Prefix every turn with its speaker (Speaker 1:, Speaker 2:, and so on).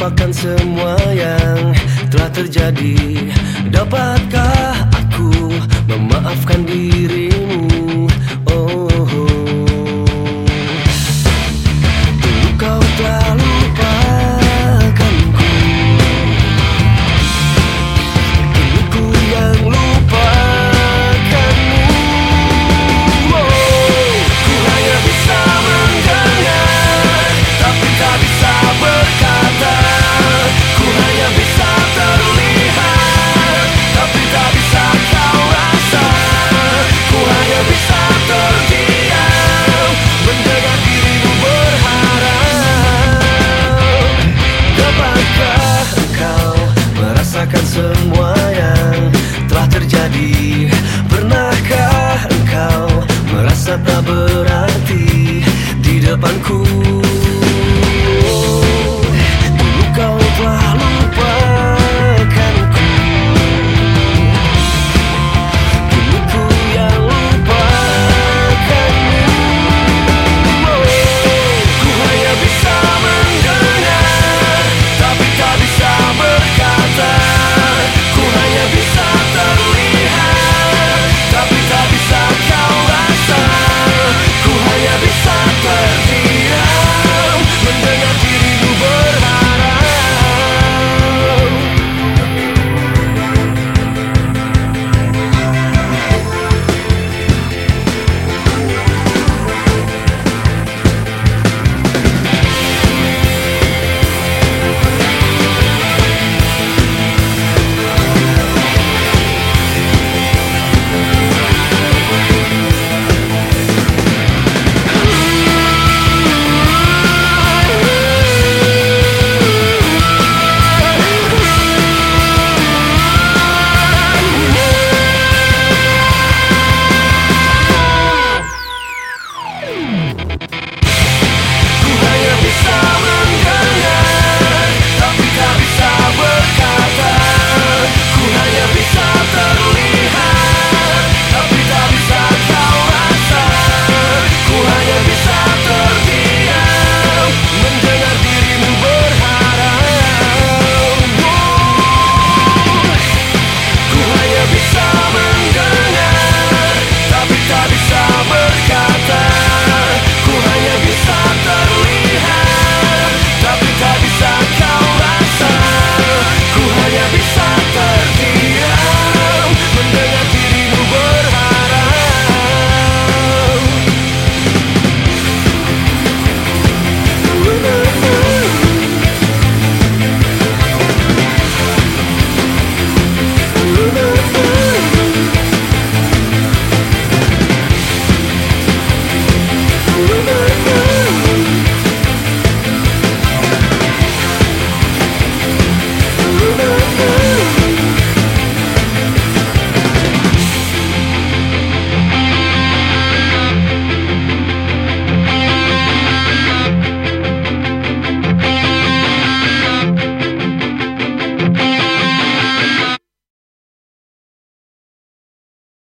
Speaker 1: melupakan semua yang telah terjadi. Dapatkah aku memaafkan diri? berarti di depanku. show